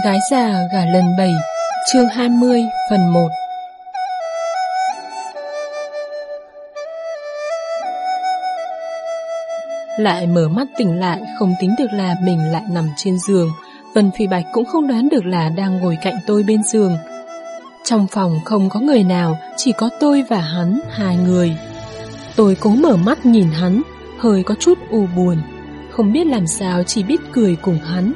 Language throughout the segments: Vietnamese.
Gái già gả lần 7 Chương 20 phần 1 Lại mở mắt tỉnh lại, Không tính được là mình lại nằm trên giường. Vân Phi Bạch cũng không đoán được là Đang ngồi cạnh tôi bên giường. Trong phòng không có người nào, Chỉ có tôi và hắn, Hai người. Tôi cố mở mắt nhìn hắn, Hơi có chút u buồn. Không biết làm sao chỉ biết cười cùng hắn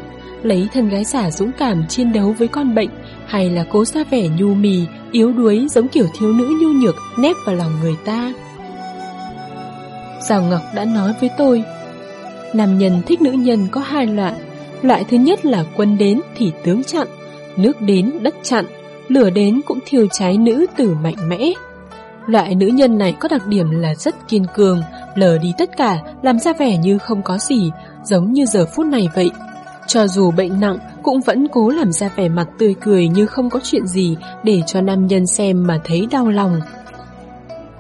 lấy thân gái giả dũng cảm chiến đấu với con bệnh hay là cố ra vẻ nhu mì, yếu đuối giống kiểu thiếu nữ nhu nhược nép vào lòng người ta. Giào Ngọc đã nói với tôi, nam nhân thích nữ nhân có hai loại. Loại thứ nhất là quân đến thì tướng chặn, nước đến đất chặn, lửa đến cũng thiêu cháy nữ tử mạnh mẽ. Loại nữ nhân này có đặc điểm là rất kiên cường, lờ đi tất cả, làm ra vẻ như không có gì, giống như giờ phút này vậy. Cho dù bệnh nặng cũng vẫn cố làm ra vẻ mặt tươi cười như không có chuyện gì để cho nam nhân xem mà thấy đau lòng.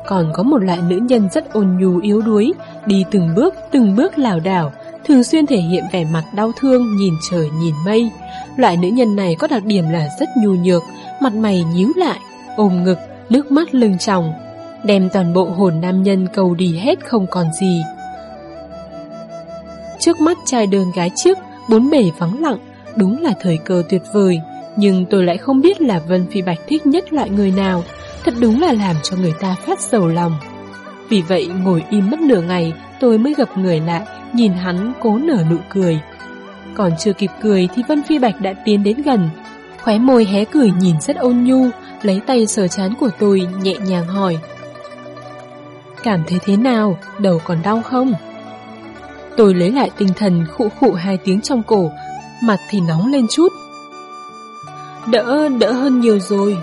Còn có một loại nữ nhân rất ôn nhu yếu đuối, đi từng bước, từng bước lảo đảo, thường xuyên thể hiện vẻ mặt đau thương nhìn trời nhìn mây. Loại nữ nhân này có đặc điểm là rất nhu nhược, mặt mày nhíu lại, ôm ngực, nước mắt lưng tròng, đem toàn bộ hồn nam nhân cầu đi hết không còn gì. Trước mắt trai đơn gái trước bốn bể vắng lặng, đúng là thời cơ tuyệt vời. Nhưng tôi lại không biết là Vân Phi Bạch thích nhất loại người nào, thật đúng là làm cho người ta phát sầu lòng. Vì vậy ngồi im mất nửa ngày, tôi mới gặp người lại, nhìn hắn cố nở nụ cười. Còn chưa kịp cười thì Vân Phi Bạch đã tiến đến gần, khóe môi hé cười nhìn rất ôn nhu, lấy tay sờ chán của tôi nhẹ nhàng hỏi. Cảm thấy thế nào, đầu còn đau không? Tôi lấy lại tinh thần khụ khụ hai tiếng trong cổ, mặt thì nóng lên chút. Đỡ, đỡ hơn nhiều rồi.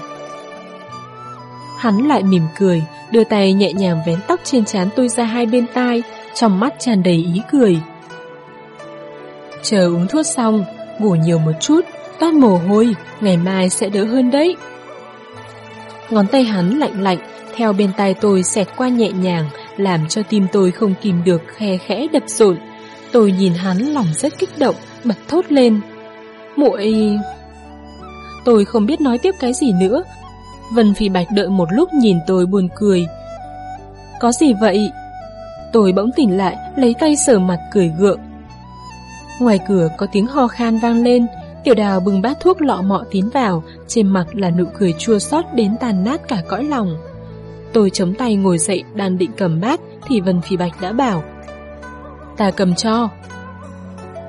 Hắn lại mỉm cười, đưa tay nhẹ nhàng vén tóc trên trán tôi ra hai bên tai, trong mắt tràn đầy ý cười. Chờ uống thuốc xong, ngủ nhiều một chút, toát mồ hôi, ngày mai sẽ đỡ hơn đấy. Ngón tay hắn lạnh lạnh, theo bên tai tôi xẹt qua nhẹ nhàng, làm cho tim tôi không kìm được khe khẽ đập rộn. Tôi nhìn hắn lòng rất kích động, bật thốt lên. muội Tôi không biết nói tiếp cái gì nữa. Vân Phi Bạch đợi một lúc nhìn tôi buồn cười. Có gì vậy? Tôi bỗng tỉnh lại, lấy tay sờ mặt cười gượng. Ngoài cửa có tiếng ho khan vang lên, tiểu đào bừng bát thuốc lọ mọ tiến vào, trên mặt là nụ cười chua xót đến tàn nát cả cõi lòng. Tôi chống tay ngồi dậy, đang định cầm bát, thì Vân Phi Bạch đã bảo. Ta cầm cho.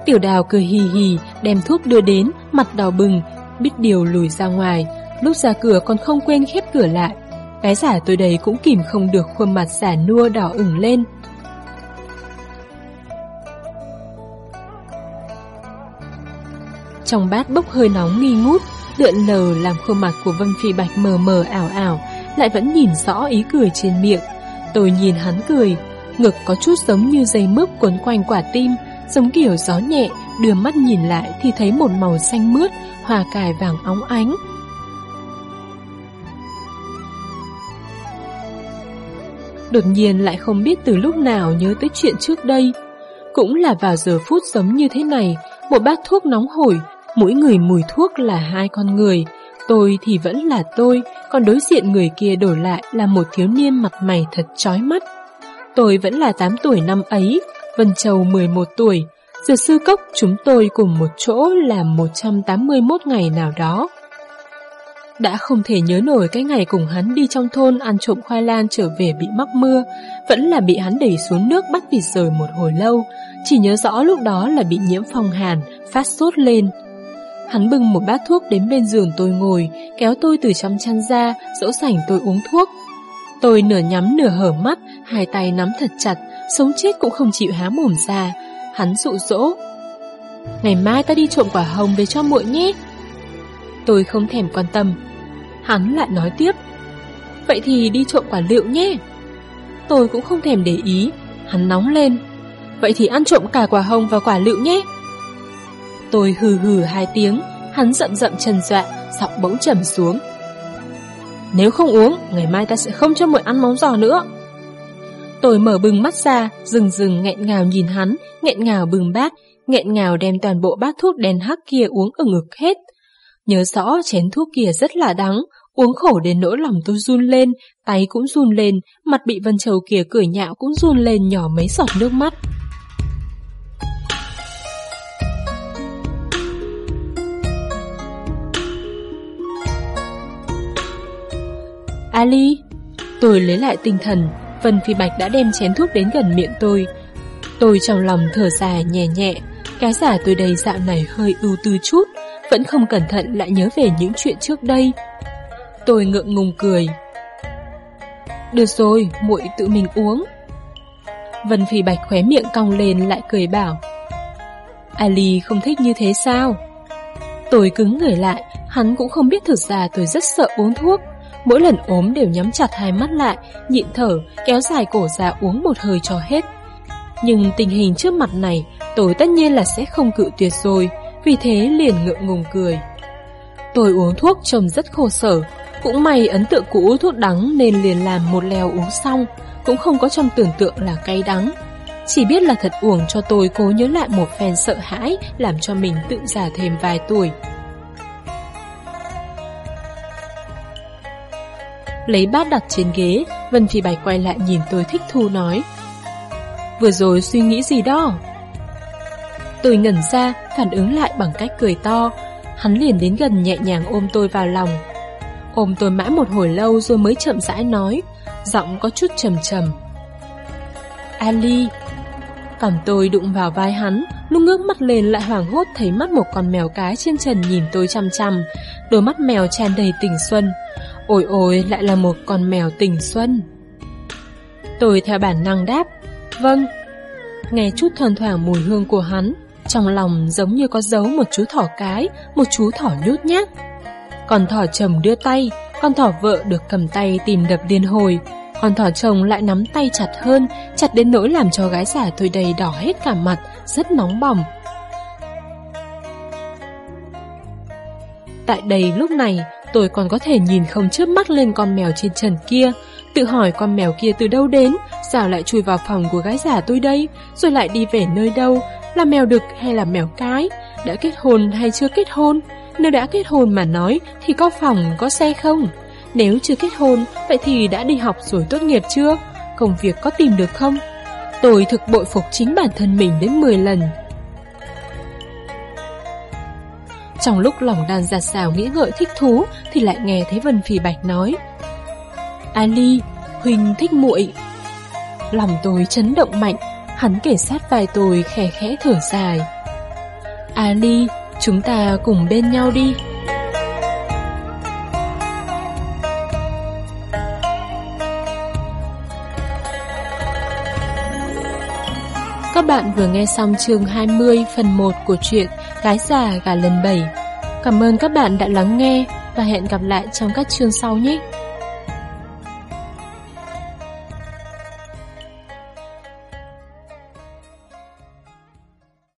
Tiểu đào cười hì hì, đem thuốc đưa đến, mặt đỏ bừng, biết điều lùi ra ngoài. Lúc ra cửa còn không quên khép cửa lại. Cái giả tôi đây cũng kìm không được khuôn mặt giả nua đỏ ửng lên. Trong bát bốc hơi nóng nghi ngút, Lượn lờ làm khuôn mặt của Vân Phi Bạch mờ mờ ảo ảo lại vẫn nhìn rõ ý cười trên miệng. Tôi nhìn hắn cười, ngực có chút giống như dây mướp quấn quanh quả tim, giống kiểu gió nhẹ, đưa mắt nhìn lại thì thấy một màu xanh mướt, hòa cài vàng óng ánh. Đột nhiên lại không biết từ lúc nào nhớ tới chuyện trước đây. Cũng là vào giờ phút giống như thế này, một bát thuốc nóng hổi, mỗi người mùi thuốc là hai con người, Tôi thì vẫn là tôi, còn đối diện người kia đổi lại là một thiếu niên mặt mày thật chói mắt. Tôi vẫn là 8 tuổi năm ấy, Vân Châu 11 tuổi, Dược sư cốc chúng tôi cùng một chỗ làm 181 ngày nào đó. Đã không thể nhớ nổi cái ngày cùng hắn đi trong thôn ăn trộm khoai lang trở về bị mắc mưa, vẫn là bị hắn đẩy xuống nước bắt vịt rời một hồi lâu, chỉ nhớ rõ lúc đó là bị nhiễm phong hàn, phát sốt lên, Hắn bưng một bát thuốc đến bên giường tôi ngồi, kéo tôi từ trong chăn ra, dỗ sảnh tôi uống thuốc. Tôi nửa nhắm nửa hở mắt, hai tay nắm thật chặt, sống chết cũng không chịu há mồm ra. Hắn dụ dỗ. Ngày mai ta đi trộm quả hồng về cho muội nhé. Tôi không thèm quan tâm. Hắn lại nói tiếp. Vậy thì đi trộm quả liệu nhé. Tôi cũng không thèm để ý. Hắn nóng lên. Vậy thì ăn trộm cả quả hồng và quả liệu nhé. Tôi hừ hừ hai tiếng, hắn rậm rậm trần dọa, giọng bỗng trầm xuống. Nếu không uống, ngày mai ta sẽ không cho muội ăn móng giò nữa. Tôi mở bừng mắt ra, rừng rừng nghẹn ngào nhìn hắn, nghẹn ngào bừng bát, nghẹn ngào đem toàn bộ bát thuốc đen hắc kia uống ở ngực hết. Nhớ rõ chén thuốc kia rất là đắng, uống khổ đến nỗi lòng tôi run lên, tay cũng run lên, mặt bị Vân Châu kia cười nhạo cũng run lên nhỏ mấy giọt nước mắt. Ali, tôi lấy lại tinh thần, Vân Phi Bạch đã đem chén thuốc đến gần miệng tôi. Tôi trong lòng thở dài nhẹ nhẹ, cái giả tôi đầy dạo này hơi ưu tư chút, vẫn không cẩn thận lại nhớ về những chuyện trước đây. Tôi ngượng ngùng cười. Được rồi, muội tự mình uống. Vân Phi Bạch khóe miệng cong lên lại cười bảo. Ali không thích như thế sao? Tôi cứng người lại, hắn cũng không biết thực ra tôi rất sợ uống thuốc. Mỗi lần ốm đều nhắm chặt hai mắt lại, nhịn thở, kéo dài cổ ra uống một hơi cho hết. Nhưng tình hình trước mặt này, tôi tất nhiên là sẽ không cự tuyệt rồi, vì thế liền ngượng ngùng cười. Tôi uống thuốc trông rất khổ sở, cũng may ấn tượng cũ thuốc đắng nên liền làm một lèo uống xong, cũng không có trong tưởng tượng là cay đắng. Chỉ biết là thật uổng cho tôi cố nhớ lại một phen sợ hãi làm cho mình tự già thêm vài tuổi. Lấy bát đặt trên ghế, Vân Phi Bạch quay lại nhìn tôi thích thu nói. Vừa rồi suy nghĩ gì đó? Tôi ngẩn ra, phản ứng lại bằng cách cười to. Hắn liền đến gần nhẹ nhàng ôm tôi vào lòng. Ôm tôi mãi một hồi lâu rồi mới chậm rãi nói, giọng có chút trầm trầm. Ali. Còn tôi đụng vào vai hắn, lúc ngước mắt lên lại hoảng hốt thấy mắt một con mèo cái trên trần nhìn tôi chăm chăm, đôi mắt mèo tràn đầy tình xuân. Ôi ôi, lại là một con mèo tình xuân. Tôi theo bản năng đáp, vâng. Nghe chút thoang thoảng mùi hương của hắn, trong lòng giống như có giấu một chú thỏ cái, một chú thỏ nhút nhát. Con thỏ chồng đưa tay, con thỏ vợ được cầm tay tìm đập liên hồi. Con thỏ chồng lại nắm tay chặt hơn, chặt đến nỗi làm cho gái giả tôi đầy đỏ hết cả mặt, rất nóng bỏng. Tại đây lúc này, tôi còn có thể nhìn không chớp mắt lên con mèo trên trần kia, tự hỏi con mèo kia từ đâu đến, sao lại chui vào phòng của gái giả tôi đây, rồi lại đi về nơi đâu, là mèo đực hay là mèo cái, đã kết hôn hay chưa kết hôn, nếu đã kết hôn mà nói thì có phòng, có xe không? Nếu chưa kết hôn, vậy thì đã đi học rồi tốt nghiệp chưa? Công việc có tìm được không? Tôi thực bội phục chính bản thân mình đến 10 lần. Trong lúc lòng đàn giặt xào nghĩ ngợi thích thú thì lại nghe thấy Vân Phỉ Bạch nói Ali, Huỳnh thích muội. Lòng tôi chấn động mạnh, hắn kể sát vai tôi khẽ khẽ thở dài. Ali, chúng ta cùng bên nhau đi. Các bạn vừa nghe xong chương 20 phần 1 của truyện Gái già gà lần 7. Cảm ơn các bạn đã lắng nghe và hẹn gặp lại trong các chương sau nhé.